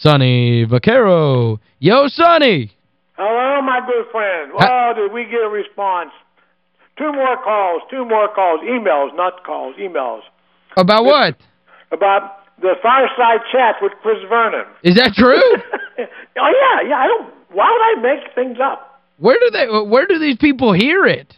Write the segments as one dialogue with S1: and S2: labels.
S1: Sonny Vaccaro. Yo, Sonny!
S2: Hello, my good friend. Well, did we get a response? Two more calls, two more calls, emails, not calls, emails.
S1: About what?
S2: About the fireside chat with Chris Vernon.
S1: Is that true?
S2: oh, yeah, yeah. I don't, why would I make things up?
S1: Where do they where do these people hear it?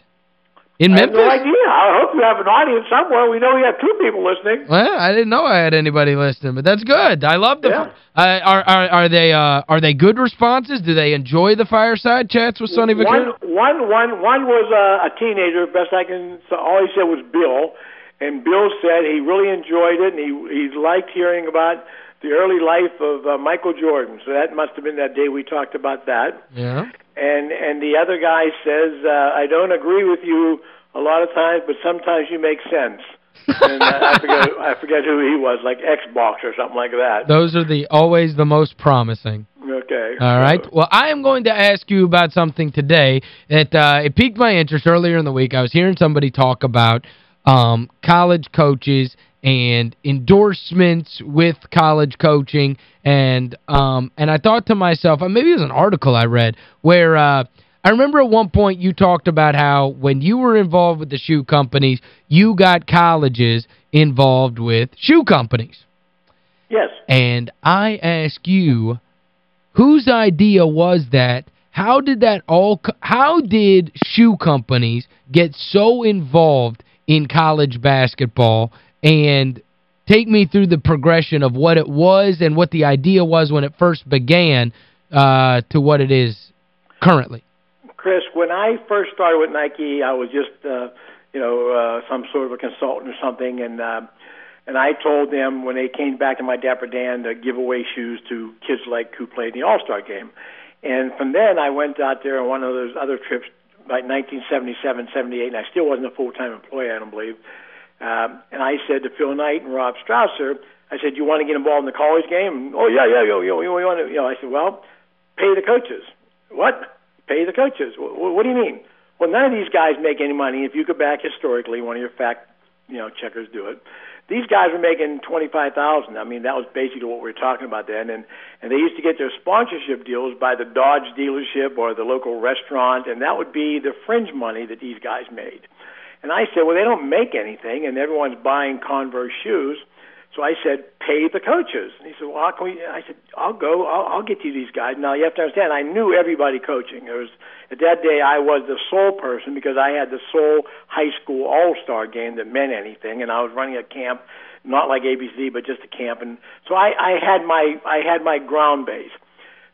S1: In Memphis?
S2: No idea. I hope you have an audience somewhere. We know we have two people listening.
S1: Well, I didn't know I had anybody listening, but that's good. I love the
S2: yeah.
S1: uh, are are are they uh are they good responses? Do they enjoy the fireside chats with Sonny Vaccaro?
S2: One, one, one, one was uh, a teenager, best I can so all he said was Bill, and Bill said he really enjoyed it and he he liked hearing about the early life of uh, Michael Jordan. So that must have been that day we talked about that.
S1: Yeah.
S2: And and the other guy says, uh, I don't agree with you a lot of times, but sometimes you make sense. and uh, I forget I forget who he was, like Xbox or something like that.
S1: Those are the always the most promising.
S2: Okay.
S1: All right. Well, I am going to ask you about something today that uh, it piqued my interest earlier in the week. I was hearing somebody talk about um, college coaches and endorsements with college coaching and um and I thought to myself maybe it was an article I read where uh I remember at one point you talked about how when you were involved with the shoe companies you got colleges involved with shoe companies.
S2: Yes.
S1: And I ask you whose idea was that how did that all how did shoe companies get so involved in college basketball and take me through the progression of what it was and what the idea was when it first began uh, to what it is currently.
S2: Chris, when I first started with Nike, I was just, uh, you know, uh, some sort of a consultant or something, and uh, and I told them when they came back to my Dapper Dan to give away shoes to kids like who played in the All-Star game. And from then, I went out there on one of those other trips, like 1977, 78, and I still wasn't a full-time employee, I don't believe. Um, and I said to Phil Knight and Rob Strasser, I said, "You want to get involved in the college game?" oh yeah, yeah, yo, yo, you want to? You know, I said, "Well, pay the coaches." What? Pay the coaches? What, what do you mean? Well, none of these guys make any money. If you go back historically, one of your fact, you know, checkers do it. These guys were making twenty five thousand. I mean, that was basically what we were talking about then. And and they used to get their sponsorship deals by the Dodge dealership or the local restaurant, and that would be the fringe money that these guys made. And I said, well, they don't make anything, and everyone's buying Converse shoes. So I said, pay the coaches. And he said, well, how can we? I said, I'll go. I'll, I'll get you these guys. Now you have to understand, I knew everybody coaching. It was at that day I was the sole person because I had the sole high school all star game that meant anything, and I was running a camp, not like ABC, but just a camp. And so I, I had my I had my ground base.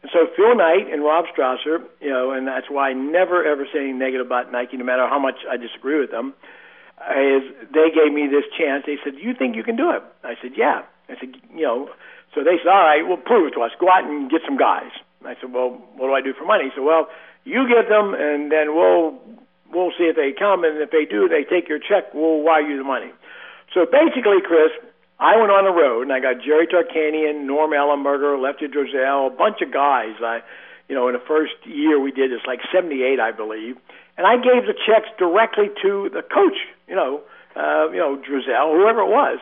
S2: And so Phil Knight and Rob Strasser, you know, and that's why I never ever say anything negative about Nike, no matter how much I disagree with them. Is they gave me this chance. They said, "You think you can do it?" I said, "Yeah." I said, "You know." So they said, "All right, well, prove it to us. Go out and get some guys." I said, "Well, what do I do for money?" He said, "Well, you get them, and then we'll we'll see if they come, and if they do, they take your check. We'll wire you the money." So basically, Chris, I went on the road and I got Jerry Tarkanian, Norm Ellenberger, Lefty Driesell, a bunch of guys. I, you know, in the first year we did this, like '78, I believe, and I gave the checks directly to the coach. You know, uh, you know Driesell, whoever it was,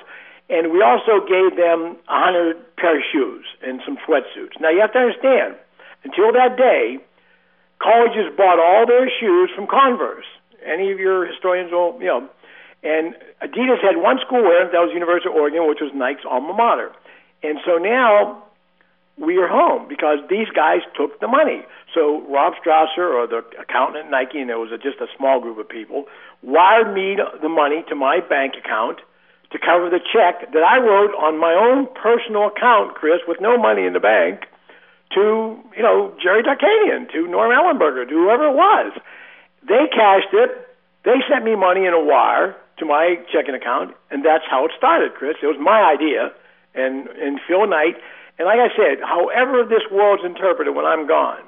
S2: and we also gave them a hundred pair of shoes and some sweatsuits. Now you have to understand, until that day, colleges bought all their shoes from Converse. Any of your historians will, you know and Adidas had one school wear, that was University of Oregon, which was Nike's alma mater. And so now we are home because these guys took the money. So Rob Strasser, or the accountant at Nike, and there was a, just a small group of people, wired me the money to my bank account to cover the check that I wrote on my own personal account, Chris, with no money in the bank, to you know Jerry Tarkanian, to Norm Ellenberger, to whoever it was. They cashed it. They sent me money in a wire to my checking account, and that's how it started, Chris. It was my idea, and and Phil Knight, and like I said, however this world's interpreted when I'm gone,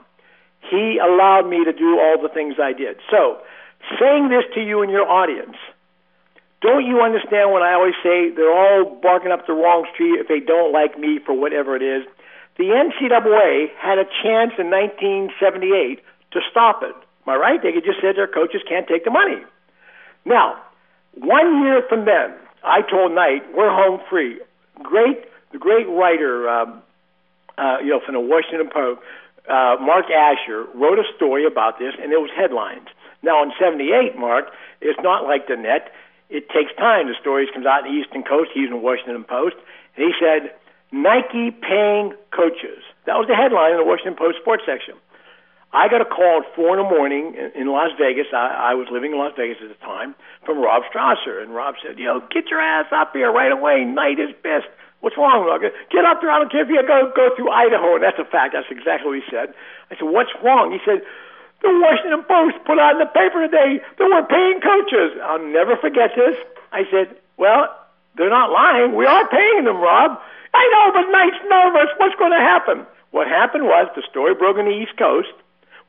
S2: he allowed me to do all the things I did. So, saying this to you and your audience, don't you understand when I always say they're all barking up the wrong street if they don't like me for whatever it is? The NCAA had a chance in 1978 to stop it. Am I right? They could just say their coaches can't take the money. Now, one year from then, I told Knight, we're home free. Great, the great writer, um, uh, you know, from the Washington Post, uh, Mark Asher wrote a story about this, and it was headlines. Now, in 78, Mark, it's not like the net. It takes time. The stories comes out in the Eastern Coast. He's in Washington Post. And he said, Nike paying coaches. That was the headline in the Washington Post sports section. I got a call at 4 in the morning in, Las Vegas. I, I was living in Las Vegas at the time from Rob Strasser. And Rob said, know, get your ass up here right away. Knight is pissed. What's wrong, Rob? Get up there. I don't care if you go, go through Idaho. And that's a fact. That's exactly what he said. I said, what's wrong? He said, the Washington Post put out in the paper today that we're paying coaches. I'll never forget this. I said, well, they're not lying. We are paying them, Rob. I know, but Knight's nervous. What's going to happen? What happened was the story broke on the East Coast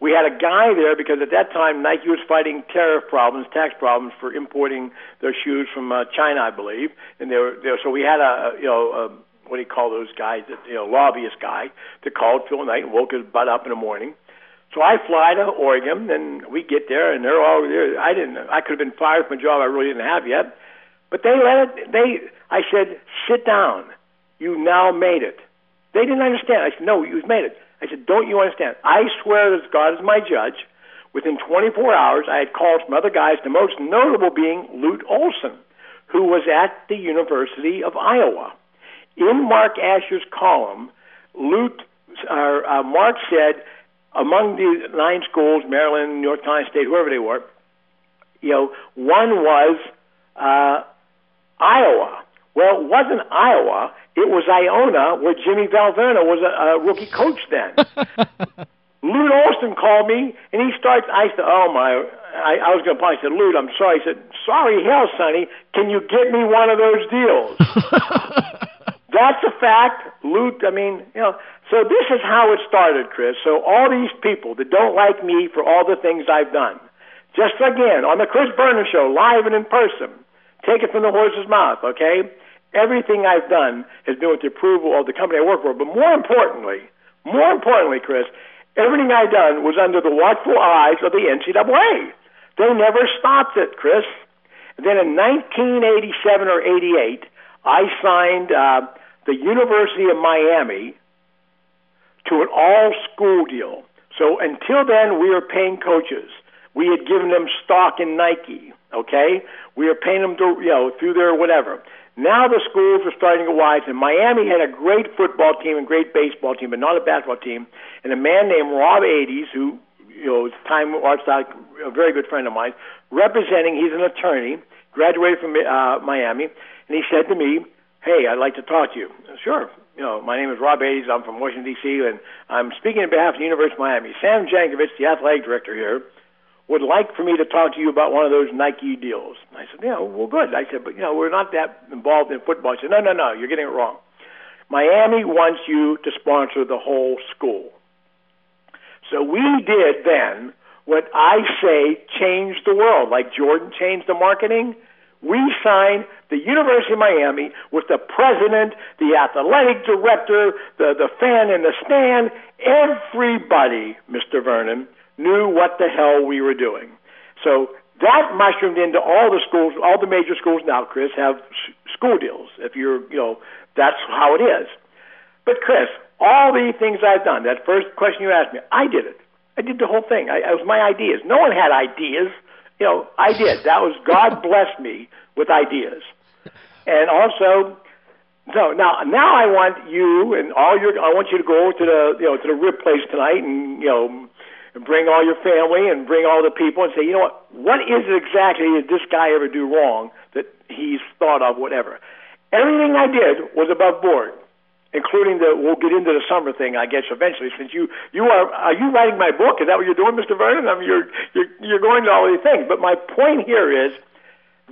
S2: we had a guy there because at that time Nike was fighting tariff problems, tax problems for importing their shoes from uh, China, I believe. And they were, they so we had a you know a, what do you call those guys? You know, lobbyist guy that called Phil Knight and woke his butt up in the morning. So I fly to Oregon, and we get there, and they're all there. I didn't. I could have been fired from a job I really didn't have yet, but they let it. They. I said, sit down. You now made it. They didn't understand. I said, no, you've made it. I said, Don't you understand? I swear that God is my judge. Within 24 hours, I had calls from other guys, the most notable being Lute Olson, who was at the University of Iowa. In Mark Asher's column, Lute, uh, uh, Mark said, among the nine schools, Maryland, North Carolina State, whoever they were, you know, one was uh, Iowa. Well, it wasn't Iowa. It was Iona, where Jimmy Valvano was a, a rookie coach then. Lute Olson called me, and he starts. I said, "Oh my!" I, I was going to. I said, "Lute, I'm sorry." He said, "Sorry, hell, Sonny. Can you get me one of those deals?" That's a fact. Lute, I mean, you know. So this is how it started, Chris. So all these people that don't like me for all the things I've done, just again on the Chris Vernon Show, live and in person. Take it from the horse's mouth, okay? Everything I've done has been with the approval of the company I work for. But more importantly, more importantly, Chris, everything I've done was under the watchful eyes of the NCAA. They never stopped it, Chris. And then in 1987 or 88, I signed uh, the University of Miami to an all-school deal. So until then, we were paying coaches. We had given them stock in Nike. Okay, we were paying them to, you know through their whatever. Now the schools are starting to wise, and Miami had a great football team and great baseball team, but not a basketball team. And a man named Rob Ades, who you know is time Artstock, a very good friend of mine, representing. He's an attorney, graduated from uh, Miami, and he said to me, "Hey, I'd like to talk to you." Sure. You know, my name is Rob Ades. I'm from Washington D.C. and I'm speaking on behalf of the University of Miami. Sam Jankovich, the athletic director here would like for me to talk to you about one of those Nike deals. I said, yeah, well, good. I said, but you know, we're not that involved in football. He said, no, no, no, you're getting it wrong. Miami wants you to sponsor the whole school. So we did then what I say changed the world, like Jordan changed the marketing. We signed the University of Miami with the president, the athletic director, the, the fan in the stand, everybody, Mr. Vernon, knew what the hell we were doing. So that mushroomed into all the schools. All the major schools now, Chris, have school deals. If you're, you know, that's how it is. But Chris, all the things I've done, that first question you asked me, I did it. I did the whole thing. I, it was my ideas. No one had ideas. You know, I did. That was God blessed me with ideas. And also, so now now I want you and all your I want you to go to the you know to the rib place tonight and you know and bring all your family and bring all the people and say, you know what, what is it exactly did this guy ever do wrong that he's thought of, whatever. Everything I did was above board, including the, we'll get into the summer thing, I guess, eventually, since you, you are, are you writing my book? Is that what you're doing, Mr. Vernon? I mean, you're, you're, you're going to all these things. But my point here is,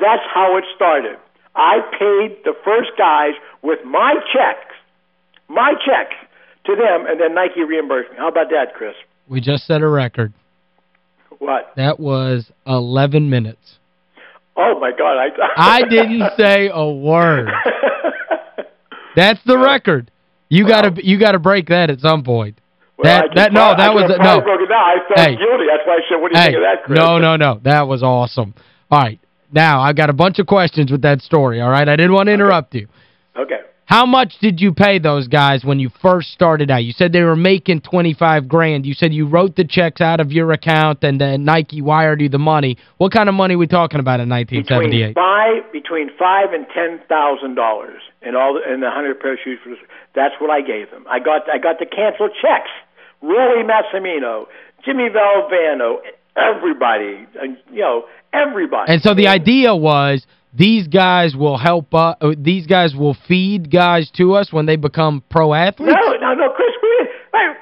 S2: that's how it started. I paid the first guys with my checks, my checks to them, and then Nike reimbursed me. How about that, Chris?
S1: We just set a record.
S2: What?
S1: That was 11 minutes.
S2: Oh, my God. I,
S1: I didn't say a word. That's the record. You well, got to you got to break that at some point.
S2: Well,
S1: that that no, that was no.
S2: I felt hey, guilty. That's why I said, what do you
S1: hey,
S2: think of that, Chris?
S1: No, no, no. That was awesome. All right. Now, I've got a bunch of questions with that story, all right? I didn't want to interrupt
S2: okay.
S1: you.
S2: Okay.
S1: How much did you pay those guys when you first started out? You said they were making 25 grand. You said you wrote the checks out of your account and then Nike wired you the money. What kind of money are we talking about in 1978?
S2: Between five, between five and $10,000 in all the, in the 100 pair of shoes. For, that's what I gave them. I got I got to cancel checks. Rollie Massimino, Jimmy Valvano, everybody, you know, everybody.
S1: And so the idea was these guys will help us, these guys will feed guys to us when they become pro athletes?
S2: No, no, no, Chris, Chris,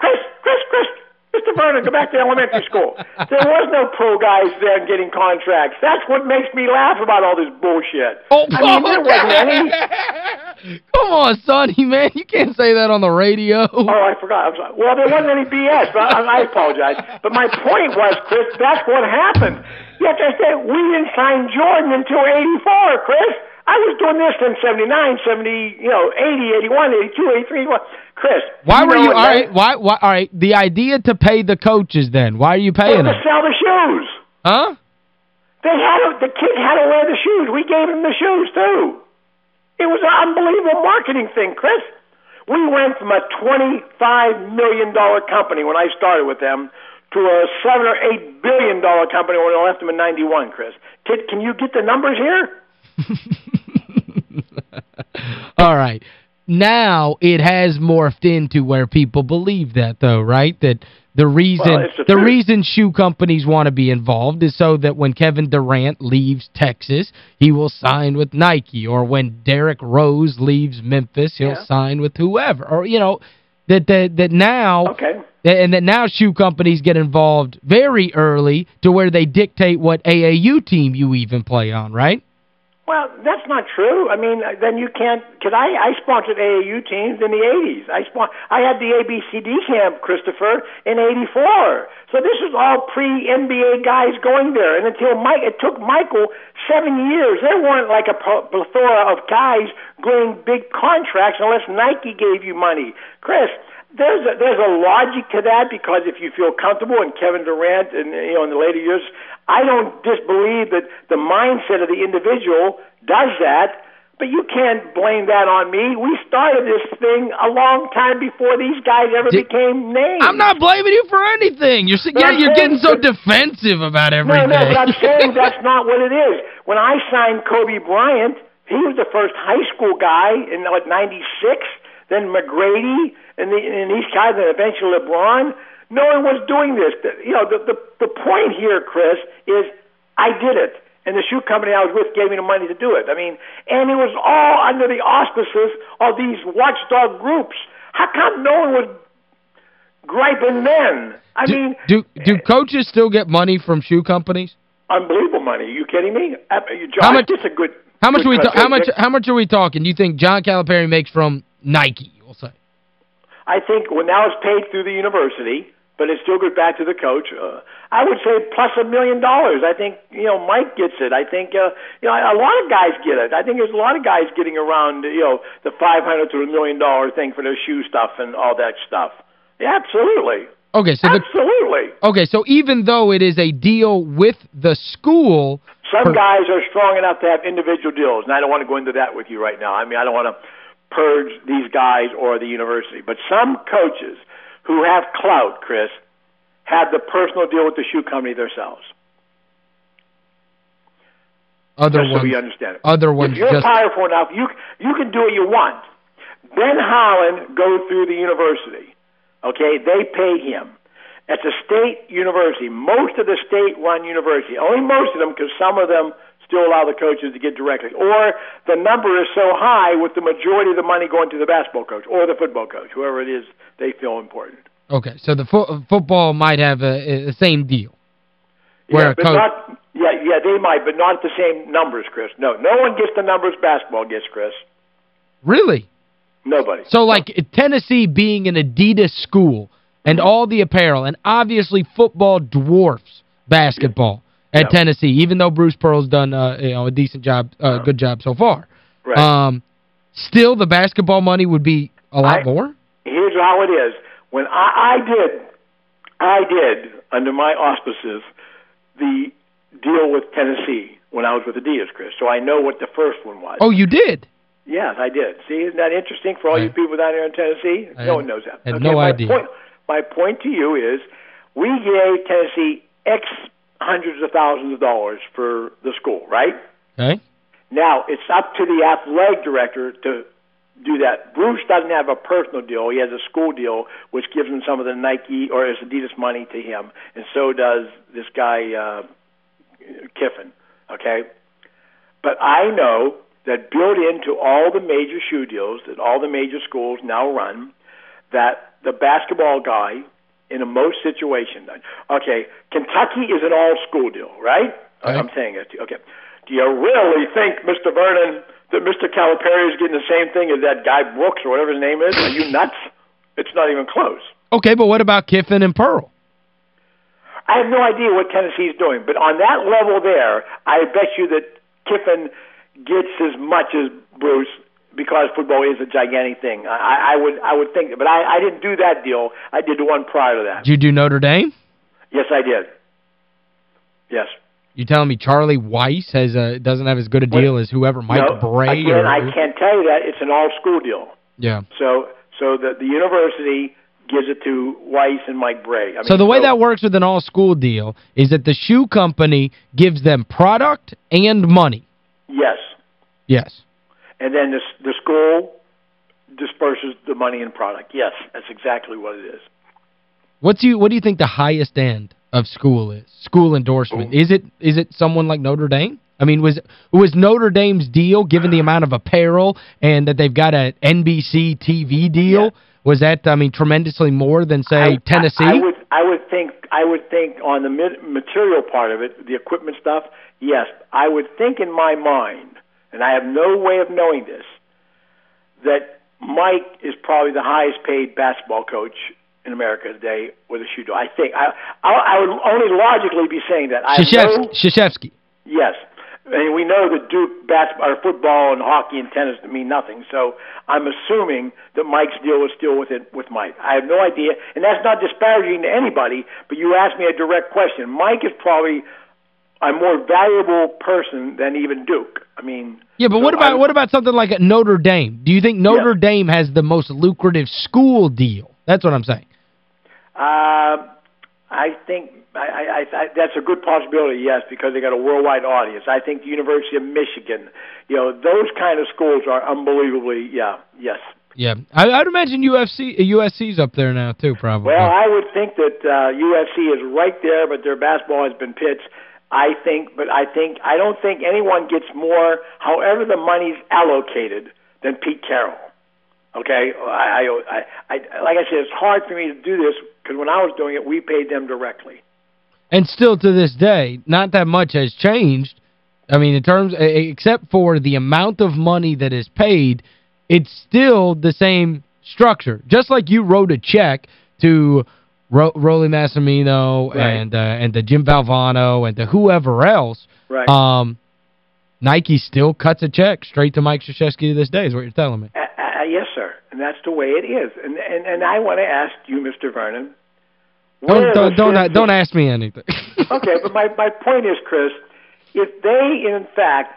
S2: Chris, Chris, Mr. Vernon, go back to elementary school. There was no pro guys there getting contracts. That's what makes me laugh about all this bullshit.
S1: Oh, I mean, there wasn't any. Come on, Sonny, man. You can't say that on the radio.
S2: Oh, I forgot. I'm sorry. Well, there wasn't any BS, but I, I apologize. But my point was, Chris, that's what happened. You have to understand, we didn't sign Jordan until 84, Chris. I was doing this in 79, 70, you know, 80, 81, 82, 83. Chris.
S1: Why were you, all right, why, why, all right, the idea to pay the coaches then, why are you paying them?
S2: to sell the shoes.
S1: Huh?
S2: They had to, the kid had to wear the shoes. We gave him the shoes, too. It was an unbelievable marketing thing, Chris. We went from a $25 million company when I started with them to a seven or eight billion dollar company when I left them in '91. Chris, can, can you get the numbers here?
S1: All right. Now it has morphed into where people believe that though, right? That the reason
S2: well, the,
S1: the reason shoe companies want to be involved is so that when Kevin Durant leaves Texas, he will sign with Nike or when Derrick Rose leaves Memphis, he'll
S2: yeah.
S1: sign with whoever. Or you know, that that that now
S2: okay.
S1: and that now shoe companies get involved very early to where they dictate what AAU team you even play on, right?
S2: Well, that's not true. I mean, uh, then you can't cuz I I sponsored AAU teams in the 80s. I spon I had the ABCD camp, Christopher, in 84. So this is all pre-NBA guys going there. And until Mike it took Michael 7 years. There weren't like a plethora of guys getting big contracts unless Nike gave you money. Chris, there's a, there's a logic to that because if you feel comfortable and Kevin Durant and you know in the later years I don't disbelieve that the mindset of the individual does that, but you can't blame that on me. We started this thing a long time before these guys ever Did, became names.
S1: I'm not blaming you for anything. You're you're, you're getting so defensive about everything.
S2: No, no, but I'm saying that's not what it is. When I signed Kobe Bryant, he was the first high school guy in like 96, then McGrady and, the, and these guys, and eventually LeBron. No one was doing this. You know, the, the, the point here, Chris, is I did it. And the shoe company I was with gave me the money to do it. I mean, and it was all under the auspices of these watchdog groups. How come no one was griping then? I
S1: do,
S2: mean...
S1: Do, do coaches still get money from shoe companies?
S2: Unbelievable money. Are you kidding me? Uh, John,
S1: how much,
S2: a good...
S1: How much,
S2: good
S1: we how much how much are we talking? Do you think John Calipari makes from Nike, we'll say?
S2: I think when that was paid through the university but it still goes back to the coach. Uh, I would say plus a million dollars. I think you know Mike gets it. I think uh, you know a lot of guys get it. I think there's a lot of guys getting around you know the five hundred to a million dollar thing for their shoe stuff and all that stuff. Yeah, absolutely.
S1: Okay, so
S2: absolutely.
S1: The, okay, so even though it is a deal with the school,
S2: some guys are strong enough to have individual deals, and I don't want to go into that with you right now. I mean, I don't want to purge these guys or the university, but some coaches who have clout, Chris, had the personal deal with the shoe company themselves.
S1: Other
S2: just
S1: ones,
S2: so we understand it.
S1: Other ones
S2: if you're
S1: just...
S2: powerful enough, you you can do what you want. Ben Howland goes through the university. Okay, they pay him. It's a state university. Most of the state-run university, only most of them, because some of them still allow the coaches to get directly. Or the number is so high with the majority of the money going to the basketball coach or the football coach, whoever it is they feel important.
S1: Okay, so the fo football might have a, a same deal.
S2: Where yeah, but not, yeah, yeah, they might, but not the same numbers, Chris. No, no one gets the numbers basketball gets, Chris.
S1: Really?
S2: Nobody.
S1: So, like, Tennessee being an Adidas school and all the apparel, and obviously football dwarfs basketball at. Tennessee, even though Bruce Pearl's done uh, you know, a decent job, uh, good job so far.
S2: Right.
S1: Um, still, the basketball money would be a lot
S2: I,
S1: more?
S2: Here's how it is when I, I did, I did under my auspices the deal with Tennessee when I was with the Adidas, Chris. So I know what the first one was.
S1: Oh, you did?
S2: Yes, I did. See, isn't that interesting for all you people down here in Tennessee?
S1: I
S2: no one knows that.
S1: had
S2: okay,
S1: no
S2: my
S1: idea.
S2: Point, my point to you is we gave Tennessee X hundreds of thousands of dollars for the school, right?
S1: Okay.
S2: Now, it's up to the athletic director to do that. Bruce doesn't have a personal deal. He has a school deal, which gives him some of the Nike or his Adidas money to him, and so does this guy uh, Kiffin. Okay, but I know that built into all the major shoe deals that all the major schools now run, that the basketball guy in a most situations. Okay, Kentucky is an all-school deal, right?
S1: Right.
S2: I'm saying it. Okay. Do you really think, Mr. Vernon, that Mr. Calipari is getting the same thing as that guy Brooks or whatever his name is? Are you nuts? It's not even close.
S1: Okay, but what about Kiffin and Pearl?
S2: I have no idea what Tennessee's doing, but on that level there, I bet you that Kiffin gets as much as Bruce because football is a gigantic thing. I, I would I would think, but I, I didn't do that deal. I did the one prior to that.
S1: Did you do Notre Dame?
S2: Yes, I did. Yes.
S1: You telling me Charlie Weis has a, doesn't have as good a deal as whoever, Mike
S2: no,
S1: Brey?
S2: Again,
S1: or,
S2: I can't tell you that. It's an all-school deal.
S1: Yeah.
S2: So so the the university gives it to Weis and Mike Brey. I mean,
S1: So the way that works with an all-school deal is that the shoe company gives them product and money.
S2: Yes.
S1: Yes.
S2: And then the the school disperses the money and product. Yes, that's exactly what it is.
S1: What's you what do you think the highest end of school is? School endorsement. Oh. Is it is it someone like Notre Dame? I mean, was was Notre Dame's deal given the amount of apparel and that they've got an NBC TV deal?
S2: Yeah.
S1: Was that I mean tremendously more than say
S2: I,
S1: Tennessee?
S2: I, I would I would think I would think on the material part of it, the equipment stuff. Yes, I would think in my mind, and I have no way of knowing this, that Mike is probably the highest paid basketball coach in America today with a shoe deal. I think I I, I would only logically be saying that. I have
S1: Krzyzewski.
S2: no, Yes. And we know that Duke basketball, or football and hockey and tennis mean nothing. So I'm assuming that Mike's deal is still with it with Mike. I have no idea, and that's not disparaging to anybody. But you asked me a direct question. Mike is probably a more valuable person than even Duke. I mean,
S1: Yeah, but
S2: so
S1: what about
S2: I'm-
S1: what about something like at Notre Dame? Do you think Notre Dame has the most lucrative school deal? That's what I'm saying.
S2: Uh, I think I, I, I, that's a good possibility, yes, because they got a worldwide audience. I think the University of Michigan, you know, those kind of schools are unbelievably, yeah, yes.
S1: Yeah. I, I'd imagine UFC USC's up there now, too, probably.
S2: Well, I would think that uh, USC is right there, but their basketball has been pitched. I think, but I think I don't think anyone gets more, however the money's allocated, than Pete Carroll. Okay, I, I, I, like I said, it's hard for me to do this because when I was doing it, we paid them directly.
S1: And still to this day, not that much has changed. I mean, in terms, except for the amount of money that is paid, it's still the same structure. Just like you wrote a check to Ro Rollie Massimino
S2: Right.
S1: and uh, and to Jim Valvano and to whoever else,
S2: Right.
S1: um, Nike still cuts a check straight to Mike Krzyzewski to this day is what you're telling me.
S2: Uh, uh, yes, sir, and that's the way it is. And and and I want to ask you, Mr. Vernon.
S1: Don't don't don't, don't ask me anything.
S2: okay, but my my point is, Chris, if they in fact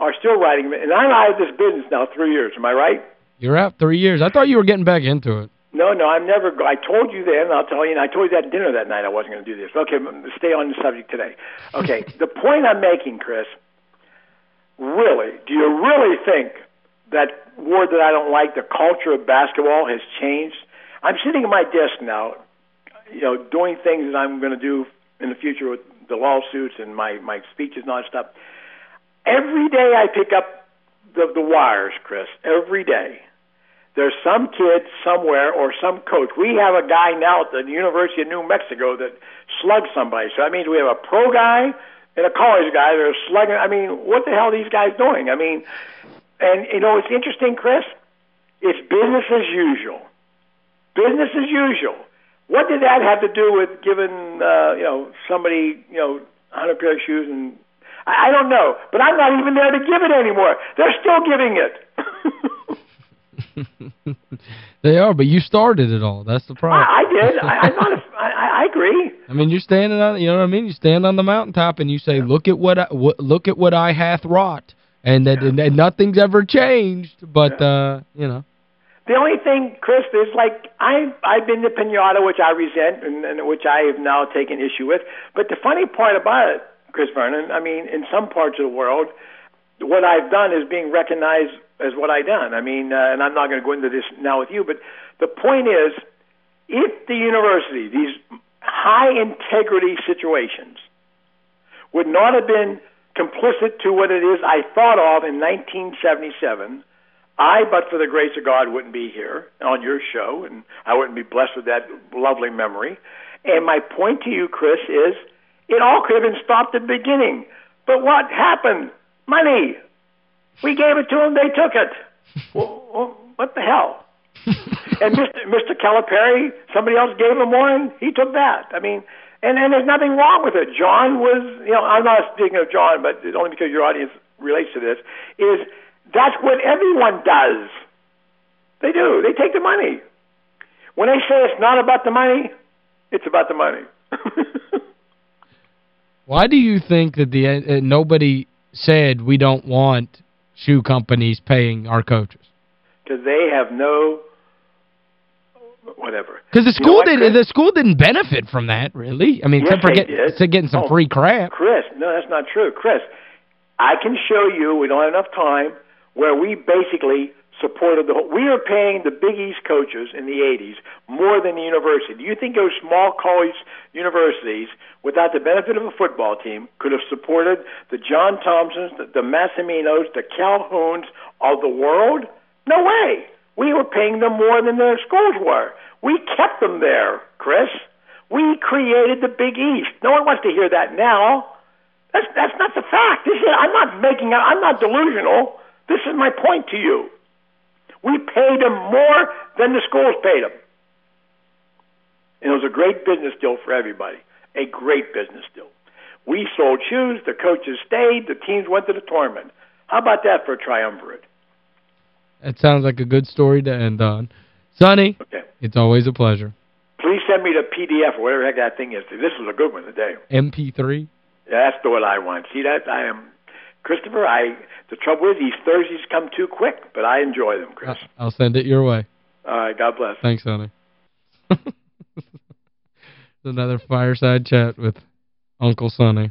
S2: are still writing, and I'm out of this business now three years, am I right?
S1: You're out three years. I thought you were getting back into it.
S2: No, no, I'm never. I told you then, I'll tell you. And I told you that at dinner that night I wasn't going to do this. Okay, stay on the subject today. Okay, the point I'm making, Chris. Really, do you really think that word that I don't like, the culture of basketball, has changed? I'm sitting at my desk now, you know, doing things that I'm going to do in the future with the lawsuits and my my speeches and all that stuff. Every day I pick up the the wires, Chris. Every day there's some kid somewhere or some coach. We have a guy now at the University of New Mexico that slugged somebody. So that means we have a pro guy and a college guy that are slugging. I mean, what the hell are these guys doing? I mean, and you know, it's interesting, Chris. It's business as usual. Business as usual. What did that have to do with giving, uh, you know, somebody, you know, a hundred pair of shoes and I, I don't know, but I'm not even there to give it anymore. They're still giving it.
S1: they are, but you started it all. That's the problem.
S2: I, I did. I, I'm not. A, I, I agree.
S1: I mean, you're standing on, you know what I mean? You stand on the mountaintop and you say, "Look at what I what, look at what I hath wrought." And that and, and nothing's ever changed, but, yeah. uh, you know.
S2: The only thing, Chris, is like I I've been to Pinata, which I resent and, and which I have now taken issue with. But the funny part about it, Chris Vernon, I mean, in some parts of the world, what I've done is being recognized as what I've done. I mean, uh, and I'm not going to go into this now with you, but the point is, if the university, these high integrity situations, would not have been complicit to what it is I thought of in 1977, I, but for the grace of God, wouldn't be here on your show, and I wouldn't be blessed with that lovely memory. And my point to you, Chris, is it all could have been stopped at the beginning. But what happened? Money. We gave it to them, they took it. well, what the hell? and Mr. Mr. Calipari, somebody else gave him one, he took that. I mean, and and there's nothing wrong with it. John was, you know, I'm not speaking of John, but only because your audience relates to this, is that's what everyone does. They do. They take the money. When they say it's not about the money, it's about the money.
S1: Why do you think that the uh, nobody said we don't want shoe companies paying our coaches?
S2: Because they have no whatever.
S1: Because the school you know did the school didn't benefit from that, really. I mean,
S2: yes,
S1: except for get, getting some
S2: oh,
S1: free crap.
S2: Chris, no, that's not true. Chris, I can show you, we don't have enough time, where we basically supported the whole. We are paying the Big East coaches in the 80s more than the university. Do you think those small college universities, without the benefit of a football team, could have supported the John Thompsons, the, the Massiminos, the Calhouns of the world? No way. We were paying them more than their schools were. We kept them there, Chris. We created the Big East. No one wants to hear that now. That's that's not the fact. This is, I'm not making. I'm not delusional. This is my point to you. We paid them more than the schools paid them. And it was a great business deal for everybody. A great business deal. We sold shoes, the coaches stayed, the teams went to the tournament. How about that for a triumvirate?
S1: That sounds like a good story to end on. Sonny,
S2: okay.
S1: it's always a pleasure.
S2: Please send me the PDF or whatever the heck that thing is. This was a good one today.
S1: MP3?
S2: Yeah, that's the one I want. See that? I am Christopher, I the trouble is these Thursdays come too quick, but I enjoy them, Chris.
S1: I'll send it your way.
S2: All right, God bless.
S1: Thanks, Sonny. Another fireside chat with Uncle Sonny.